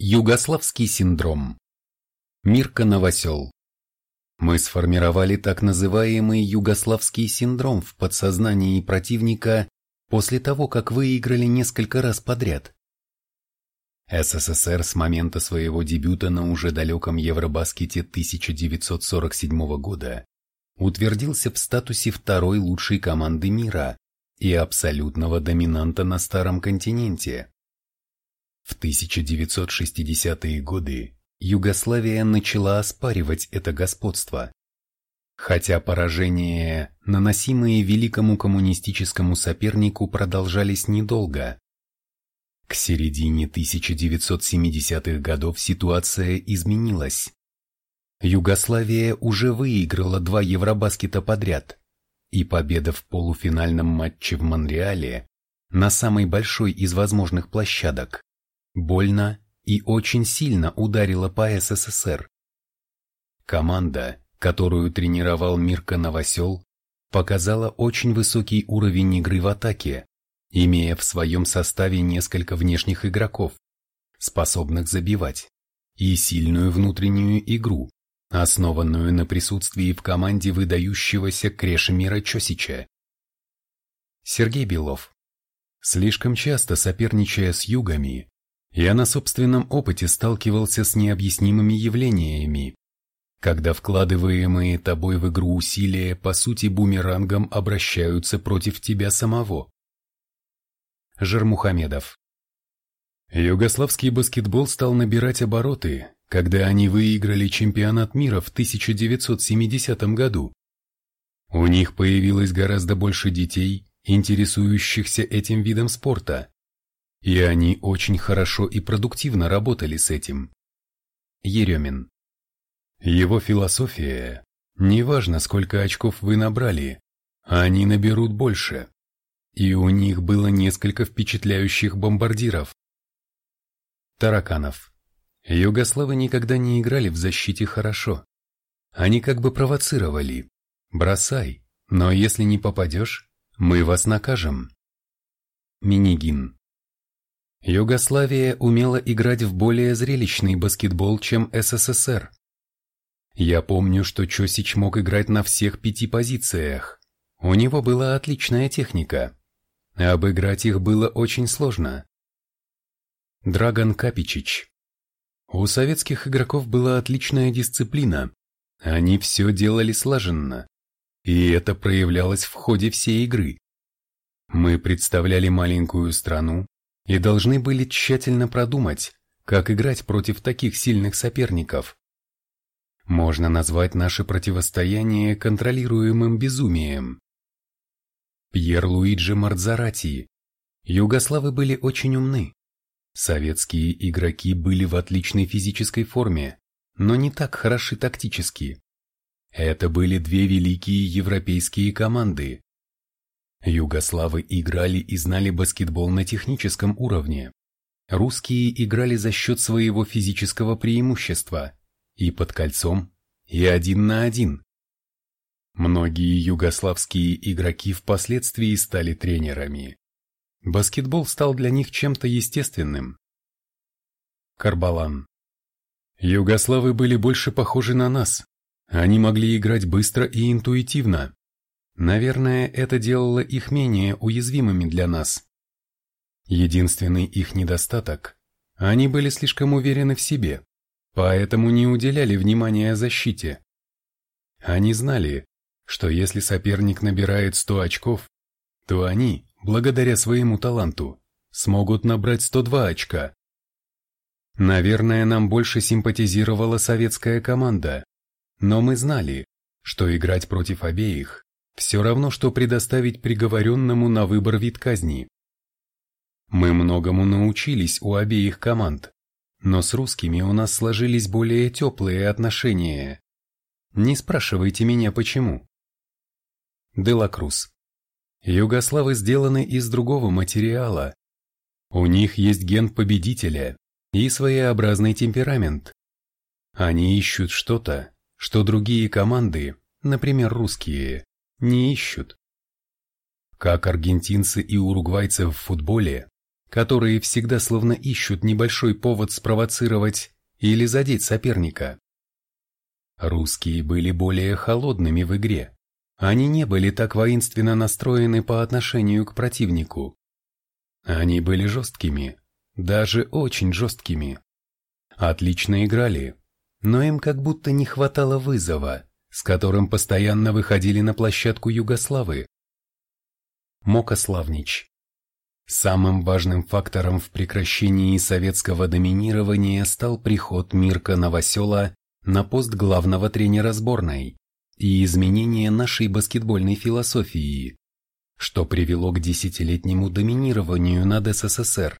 Югославский синдром. Мирка Новосел. Мы сформировали так называемый югославский синдром в подсознании противника после того, как выиграли несколько раз подряд. СССР с момента своего дебюта на уже далеком Евробаскете 1947 года утвердился в статусе второй лучшей команды мира и абсолютного доминанта на Старом континенте. В 1960-е годы Югославия начала оспаривать это господство. Хотя поражения, наносимые великому коммунистическому сопернику, продолжались недолго. К середине 1970-х годов ситуация изменилась. Югославия уже выиграла два Евробаскета подряд, и победа в полуфинальном матче в Монреале на самой большой из возможных площадок больно и очень сильно ударила по СССР. Команда, которую тренировал Мирка Новосел, показала очень высокий уровень игры в атаке, имея в своем составе несколько внешних игроков, способных забивать, и сильную внутреннюю игру, основанную на присутствии в команде выдающегося Крешемира Чосича. Сергей Белов. Слишком часто соперничая с югами, я на собственном опыте сталкивался с необъяснимыми явлениями, когда вкладываемые тобой в игру усилия по сути бумерангом обращаются против тебя самого. Жермухамедов Югославский баскетбол стал набирать обороты, когда они выиграли чемпионат мира в 1970 году. У них появилось гораздо больше детей, интересующихся этим видом спорта, и они очень хорошо и продуктивно работали с этим. Еремин. Его философия «неважно, сколько очков вы набрали, они наберут больше». И у них было несколько впечатляющих бомбардиров. Тараканов. Югославы никогда не играли в защите хорошо. Они как бы провоцировали. «Бросай, но если не попадешь, мы вас накажем». Минигин. Югославия умела играть в более зрелищный баскетбол, чем СССР. Я помню, что Чосич мог играть на всех пяти позициях. У него была отличная техника. Обыграть их было очень сложно. Драгон Капичич. У советских игроков была отличная дисциплина. Они все делали слаженно. И это проявлялось в ходе всей игры. Мы представляли маленькую страну, и должны были тщательно продумать, как играть против таких сильных соперников. Можно назвать наше противостояние контролируемым безумием. Пьер Луиджи Мардзарати. Югославы были очень умны. Советские игроки были в отличной физической форме, но не так хороши тактически. Это были две великие европейские команды, Югославы играли и знали баскетбол на техническом уровне. Русские играли за счет своего физического преимущества и под кольцом, и один на один. Многие югославские игроки впоследствии стали тренерами. Баскетбол стал для них чем-то естественным. Карбалан. Югославы были больше похожи на нас. Они могли играть быстро и интуитивно. Наверное, это делало их менее уязвимыми для нас. Единственный их недостаток – они были слишком уверены в себе, поэтому не уделяли внимания защите. Они знали, что если соперник набирает 100 очков, то они, благодаря своему таланту, смогут набрать 102 очка. Наверное, нам больше симпатизировала советская команда, но мы знали, что играть против обеих все равно, что предоставить приговоренному на выбор вид казни. Мы многому научились у обеих команд, но с русскими у нас сложились более теплые отношения. Не спрашивайте меня почему. Делакрус. Югославы сделаны из другого материала. У них есть ген победителя и своеобразный темперамент. Они ищут что-то, что другие команды, например, русские, не ищут. Как аргентинцы и уругвайцы в футболе, которые всегда словно ищут небольшой повод спровоцировать или задеть соперника. Русские были более холодными в игре. Они не были так воинственно настроены по отношению к противнику. Они были жесткими, даже очень жесткими. Отлично играли, но им как будто не хватало вызова, с которым постоянно выходили на площадку Югославы. Мока Славнич. Самым важным фактором в прекращении советского доминирования стал приход Мирка Новосела на пост главного тренера сборной и изменение нашей баскетбольной философии, что привело к десятилетнему доминированию над СССР.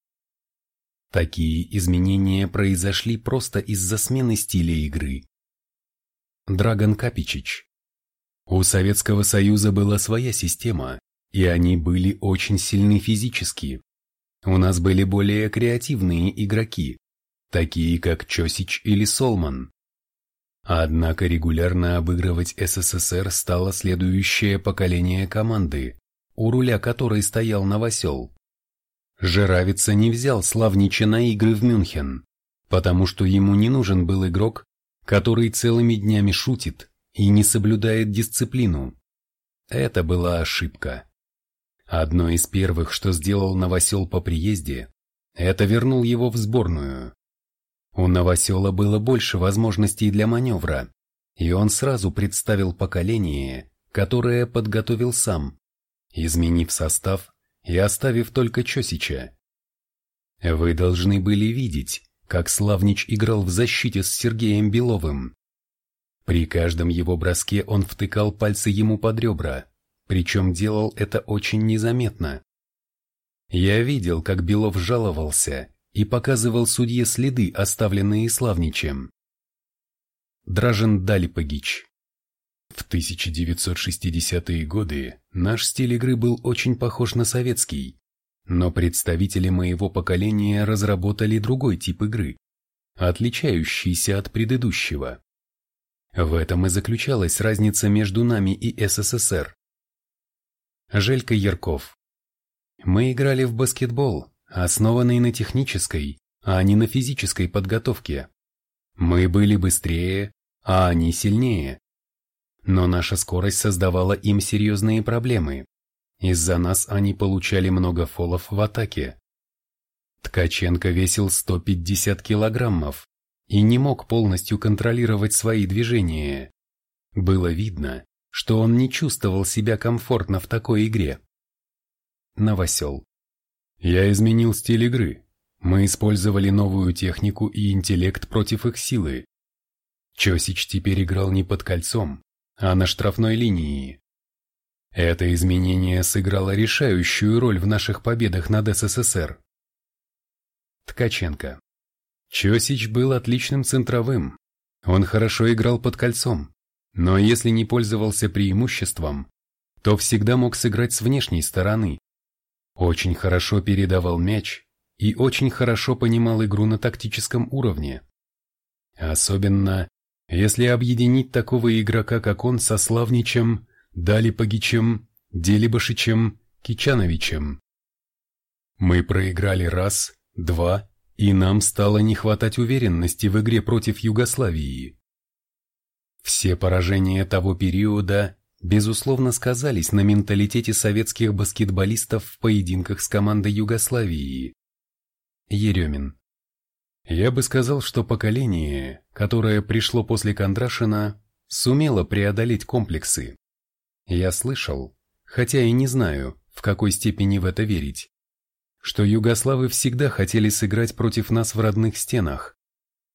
Такие изменения произошли просто из-за смены стиля игры. Драгон Капичич. У Советского Союза была своя система, и они были очень сильны физически. У нас были более креативные игроки, такие как Чосич или Солман. Однако регулярно обыгрывать СССР стало следующее поколение команды, у руля которой стоял Новосел. Жиравица не взял Славнича на игры в Мюнхен, потому что ему не нужен был игрок, который целыми днями шутит и не соблюдает дисциплину. Это была ошибка. Одно из первых, что сделал Новосел по приезде, это вернул его в сборную. У Новосела было больше возможностей для маневра, и он сразу представил поколение, которое подготовил сам, изменив состав и оставив только Чосича. Вы должны были видеть, как Славнич играл в защите с Сергеем Беловым. При каждом его броске он втыкал пальцы ему под ребра, причем делал это очень незаметно. Я видел, как Белов жаловался и показывал судье следы, оставленные Славничем. Дражен Далипагич в 1960-е годы наш стиль игры был очень похож на советский, но представители моего поколения разработали другой тип игры, отличающийся от предыдущего. В этом и заключалась разница между нами и СССР. Желька Ярков. Мы играли в баскетбол, основанный на технической, а не на физической подготовке. Мы были быстрее, а они сильнее. Но наша скорость создавала им серьезные проблемы. Из-за нас они получали много фолов в атаке. Ткаченко весил 150 килограммов и не мог полностью контролировать свои движения. Было видно, что он не чувствовал себя комфортно в такой игре. Новосел. Я изменил стиль игры. Мы использовали новую технику и интеллект против их силы. Чосич теперь играл не под кольцом, а на штрафной линии. Это изменение сыграло решающую роль в наших победах над СССР. Ткаченко. Чосич был отличным центровым. Он хорошо играл под кольцом, но если не пользовался преимуществом, то всегда мог сыграть с внешней стороны. Очень хорошо передавал мяч и очень хорошо понимал игру на тактическом уровне. Особенно если объединить такого игрока, как он, со Славничем, Далипагичем, Делибашичем, Кичановичем. Мы проиграли раз, два, и нам стало не хватать уверенности в игре против Югославии. Все поражения того периода, безусловно, сказались на менталитете советских баскетболистов в поединках с командой Югославии. Еремин я бы сказал, что поколение, которое пришло после Кондрашина, сумело преодолеть комплексы. Я слышал, хотя и не знаю, в какой степени в это верить, что югославы всегда хотели сыграть против нас в родных стенах,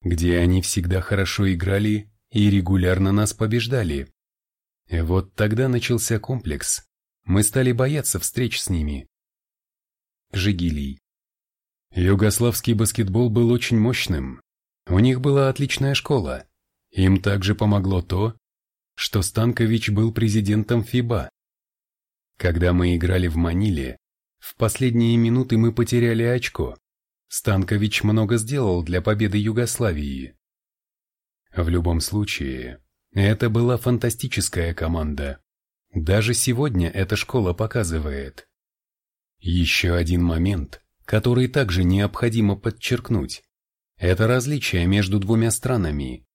где они всегда хорошо играли и регулярно нас побеждали. И вот тогда начался комплекс, мы стали бояться встреч с ними. Жигилий Югославский баскетбол был очень мощным. У них была отличная школа. Им также помогло то, что Станкович был президентом ФИБА. Когда мы играли в Маниле, в последние минуты мы потеряли очко. Станкович много сделал для победы Югославии. В любом случае, это была фантастическая команда. Даже сегодня эта школа показывает. Еще один момент, который также необходимо подчеркнуть. Это различие между двумя странами.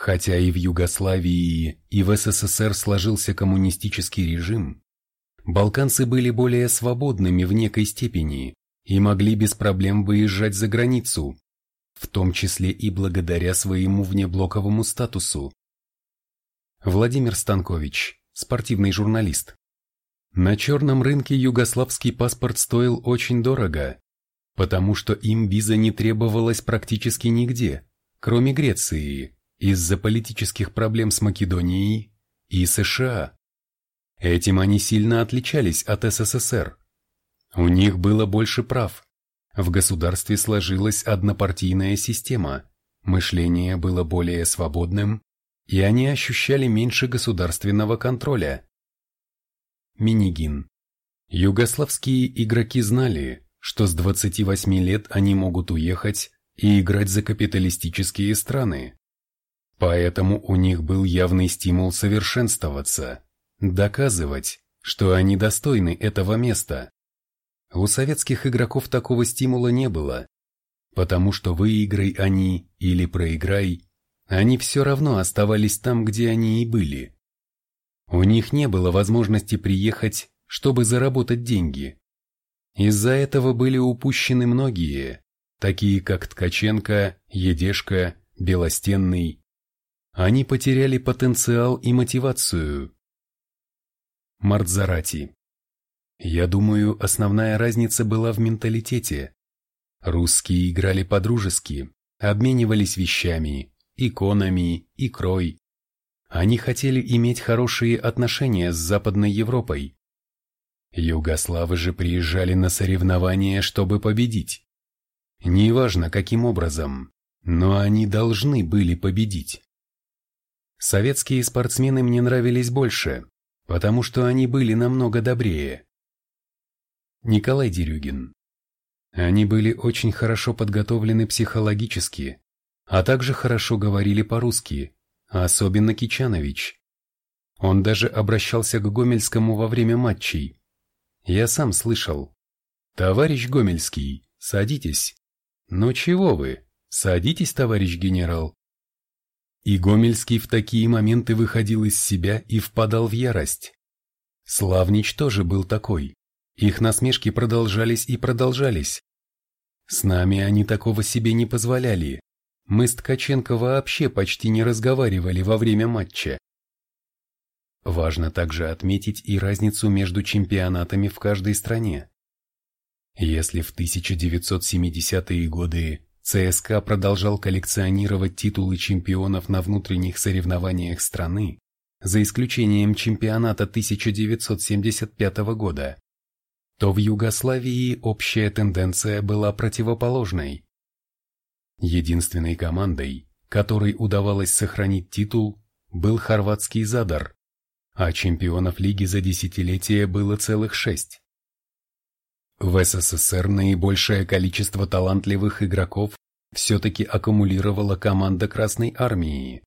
Хотя и в Югославии, и в СССР сложился коммунистический режим, балканцы были более свободными в некой степени и могли без проблем выезжать за границу, в том числе и благодаря своему внеблоковому статусу. Владимир Станкович, спортивный журналист. На черном рынке югославский паспорт стоил очень дорого, потому что им виза не требовалась практически нигде, кроме Греции, из-за политических проблем с Македонией и США. Этим они сильно отличались от СССР. У них было больше прав. В государстве сложилась однопартийная система, мышление было более свободным, и они ощущали меньше государственного контроля. Минигин. Югославские игроки знали, что с 28 лет они могут уехать и играть за капиталистические страны. Поэтому у них был явный стимул совершенствоваться, доказывать, что они достойны этого места. У советских игроков такого стимула не было, потому что выиграй они или проиграй, они все равно оставались там, где они и были. У них не было возможности приехать, чтобы заработать деньги. Из-за этого были упущены многие, такие как Ткаченко, Едешка, Белостенный. Они потеряли потенциал и мотивацию. Мартзарати. Я думаю, основная разница была в менталитете. Русские играли по-дружески, обменивались вещами, иконами, икрой. Они хотели иметь хорошие отношения с Западной Европой. Югославы же приезжали на соревнования, чтобы победить. Неважно, каким образом, но они должны были победить. Советские спортсмены мне нравились больше, потому что они были намного добрее. Николай Дерюгин. Они были очень хорошо подготовлены психологически, а также хорошо говорили по-русски, особенно Кичанович. Он даже обращался к Гомельскому во время матчей. Я сам слышал. «Товарищ Гомельский, садитесь». «Ну чего вы? Садитесь, товарищ генерал». И Гомельский в такие моменты выходил из себя и впадал в ярость. Славнич тоже был такой. Их насмешки продолжались и продолжались. С нами они такого себе не позволяли. Мы с Ткаченко вообще почти не разговаривали во время матча. Важно также отметить и разницу между чемпионатами в каждой стране. Если в 1970-е годы ЦСКА продолжал коллекционировать титулы чемпионов на внутренних соревнованиях страны, за исключением чемпионата 1975 года, то в Югославии общая тенденция была противоположной. Единственной командой, которой удавалось сохранить титул, был хорватский Задар, а чемпионов лиги за десятилетие было целых шесть. В СССР наибольшее количество талантливых игроков все-таки аккумулировала команда Красной Армии,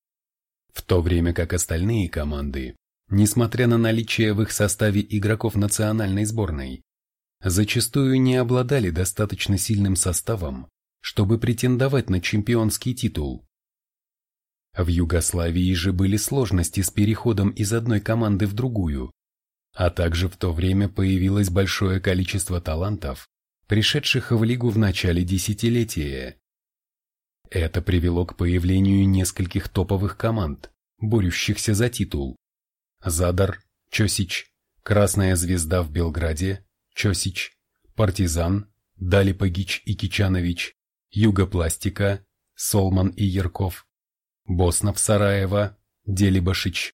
в то время как остальные команды, несмотря на наличие в их составе игроков национальной сборной, зачастую не обладали достаточно сильным составом, чтобы претендовать на чемпионский титул. В Югославии же были сложности с переходом из одной команды в другую, а также в то время появилось большое количество талантов, пришедших в лигу в начале десятилетия. Это привело к появлению нескольких топовых команд, борющихся за титул. Задар, Чосич, Красная Звезда в Белграде, Чосич, Партизан, Далипагич и Кичанович, Югопластика, Солман и Ярков, Боснов Сараева, Делибашич.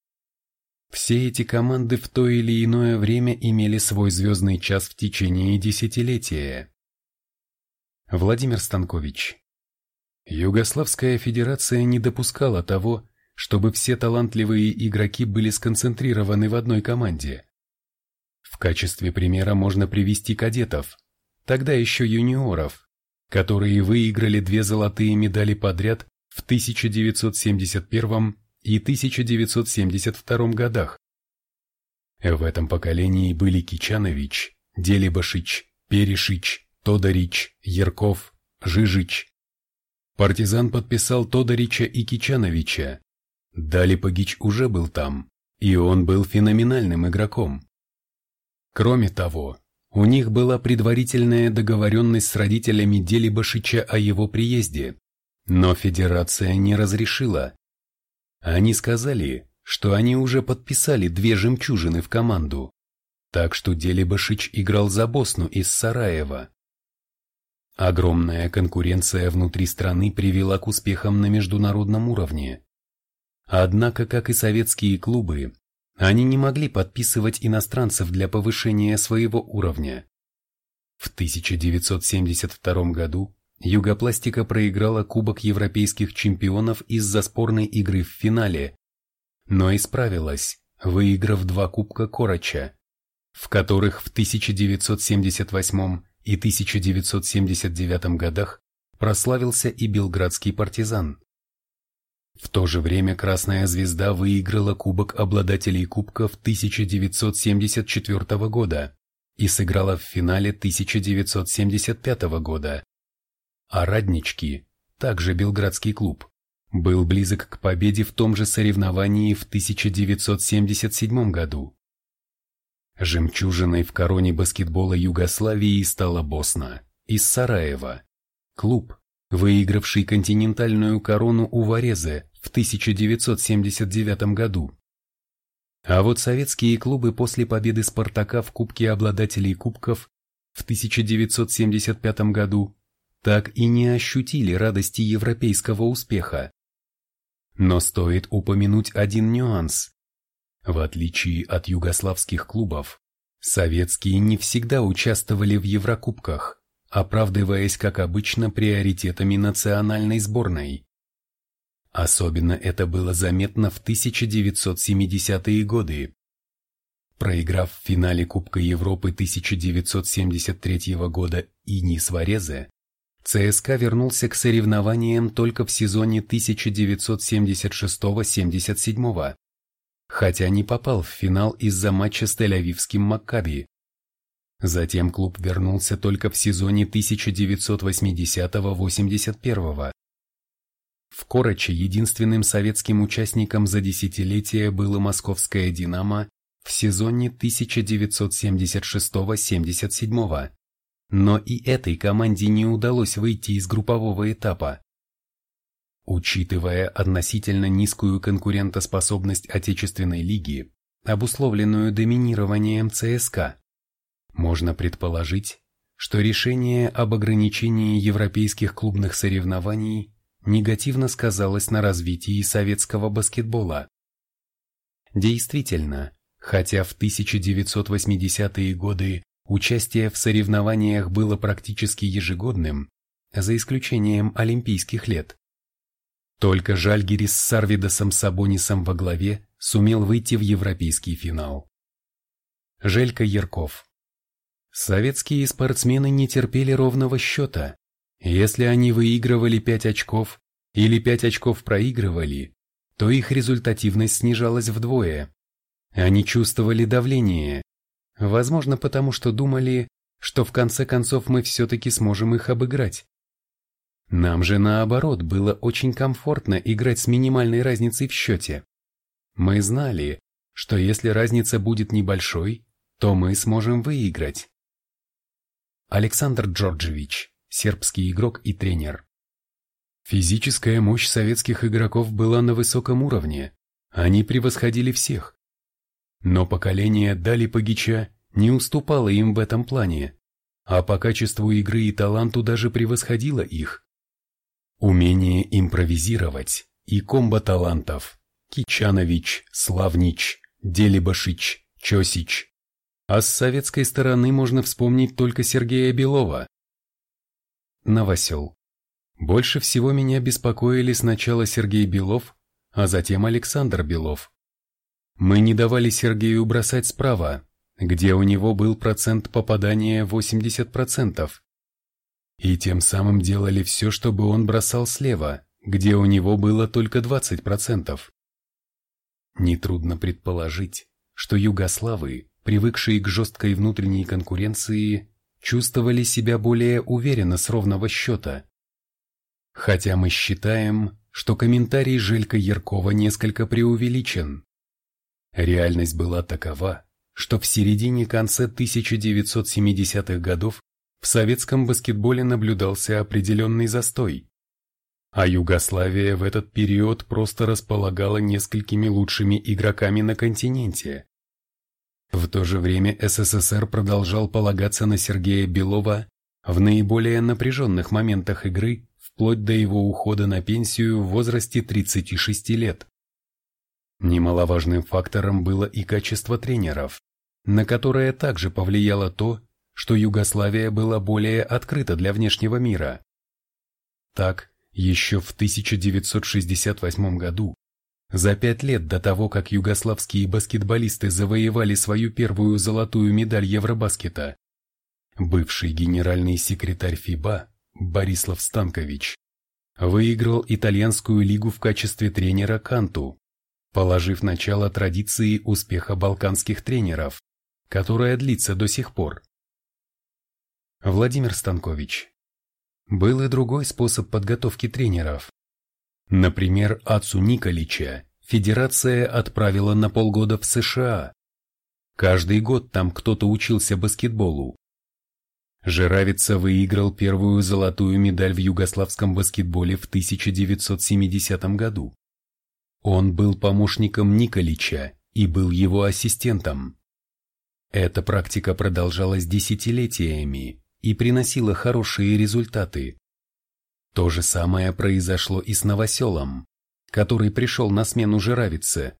Все эти команды в то или иное время имели свой звездный час в течение десятилетия. Владимир Станкович Югославская федерация не допускала того, чтобы все талантливые игроки были сконцентрированы в одной команде. В качестве примера можно привести кадетов, тогда еще юниоров, которые выиграли две золотые медали подряд в 1971 и 1972 годах. В этом поколении были Кичанович, Делибашич, Перешич, Тодорич, Ярков, Жижич. Партизан подписал Тодорича и Кичановича. Далипагич уже был там, и он был феноменальным игроком. Кроме того, у них была предварительная договоренность с родителями Делибашича о его приезде, но федерация не разрешила. Они сказали, что они уже подписали две жемчужины в команду, так что Делибашич играл за Босну из Сараева. Огромная конкуренция внутри страны привела к успехам на международном уровне. Однако, как и советские клубы, они не могли подписывать иностранцев для повышения своего уровня. В 1972 году Югопластика проиграла Кубок Европейских чемпионов из-за спорной игры в финале, но исправилась, выиграв два Кубка Короча, в которых в 1978 и 1979 годах прославился и белградский партизан. В то же время Красная Звезда выиграла Кубок обладателей Кубков 1974 года и сыграла в финале 1975 года. А Раднички, также белградский клуб, был близок к победе в том же соревновании в 1977 году. Жемчужиной в короне баскетбола Югославии стала Босна из Сараева, клуб, выигравший континентальную корону у Варезе в 1979 году. А вот советские клубы после победы «Спартака» в Кубке обладателей кубков в 1975 году так и не ощутили радости европейского успеха. Но стоит упомянуть один нюанс. В отличие от югославских клубов, советские не всегда участвовали в Еврокубках, оправдываясь, как обычно, приоритетами национальной сборной. Особенно это было заметно в 1970-е годы. Проиграв в финале Кубка Европы 1973 года и Варезе, ЦСКА вернулся к соревнованиям только в сезоне 1976-77, хотя не попал в финал из-за матча с Тель-Авивским Маккаби. Затем клуб вернулся только в сезоне 1980-81. В Короче единственным советским участником за десятилетие было московское «Динамо» в сезоне 1976-77, но и этой команде не удалось выйти из группового этапа. Учитывая относительно низкую конкурентоспособность отечественной лиги, обусловленную доминированием ЦСКА, можно предположить, что решение об ограничении европейских клубных соревнований негативно сказалось на развитии советского баскетбола. Действительно, хотя в 1980-е годы участие в соревнованиях было практически ежегодным, за исключением Олимпийских лет, только Жальгирис с Сарвидосом Сабонисом во главе сумел выйти в европейский финал. Желька Ярков Советские спортсмены не терпели ровного счета, если они выигрывали 5 очков или 5 очков проигрывали, то их результативность снижалась вдвое. Они чувствовали давление, возможно потому что думали, что в конце концов мы все-таки сможем их обыграть. Нам же наоборот было очень комфортно играть с минимальной разницей в счете. Мы знали, что если разница будет небольшой, то мы сможем выиграть. Александр Джорджевич сербский игрок и тренер. Физическая мощь советских игроков была на высоком уровне, они превосходили всех. Но поколение Дали Пагича не уступало им в этом плане, а по качеству игры и таланту даже превосходило их. Умение импровизировать и комбо талантов Кичанович, Славнич, Делибашич, Чосич. А с советской стороны можно вспомнить только Сергея Белова, Новосел. Больше всего меня беспокоили сначала Сергей Белов, а затем Александр Белов. Мы не давали Сергею бросать справа, где у него был процент попадания 80%. И тем самым делали все, чтобы он бросал слева, где у него было только 20%. Нетрудно предположить, что югославы, привыкшие к жесткой внутренней конкуренции, чувствовали себя более уверенно с ровного счета. Хотя мы считаем, что комментарий Желька Яркова несколько преувеличен. Реальность была такова, что в середине-конце 1970-х годов в советском баскетболе наблюдался определенный застой, а Югославия в этот период просто располагала несколькими лучшими игроками на континенте. В то же время СССР продолжал полагаться на Сергея Белова в наиболее напряженных моментах игры вплоть до его ухода на пенсию в возрасте 36 лет. Немаловажным фактором было и качество тренеров, на которое также повлияло то, что Югославия была более открыта для внешнего мира. Так, еще в 1968 году, за пять лет до того, как югославские баскетболисты завоевали свою первую золотую медаль Евробаскета, бывший генеральный секретарь ФИБА Борислав Станкович выиграл итальянскую лигу в качестве тренера Канту, положив начало традиции успеха балканских тренеров, которая длится до сих пор. Владимир Станкович. Был и другой способ подготовки тренеров. Например, Ацу Николича федерация отправила на полгода в США. Каждый год там кто-то учился баскетболу. Жиравица выиграл первую золотую медаль в югославском баскетболе в 1970 году. Он был помощником Николича и был его ассистентом. Эта практика продолжалась десятилетиями и приносила хорошие результаты. То же самое произошло и с Новоселом, который пришел на смену Жиравице.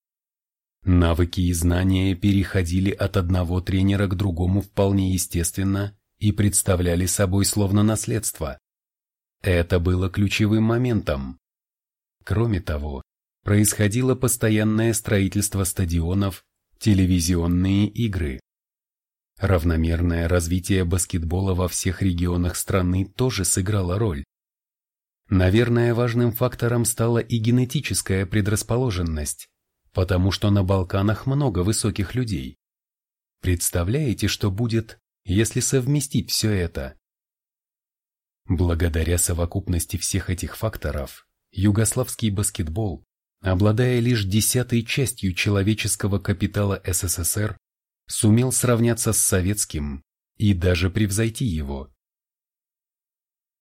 Навыки и знания переходили от одного тренера к другому вполне естественно и представляли собой словно наследство. Это было ключевым моментом. Кроме того, происходило постоянное строительство стадионов, телевизионные игры. Равномерное развитие баскетбола во всех регионах страны тоже сыграло роль. Наверное, важным фактором стала и генетическая предрасположенность, потому что на Балканах много высоких людей. Представляете, что будет, если совместить все это. Благодаря совокупности всех этих факторов, югославский баскетбол, обладая лишь десятой частью человеческого капитала СССР, сумел сравняться с советским и даже превзойти его.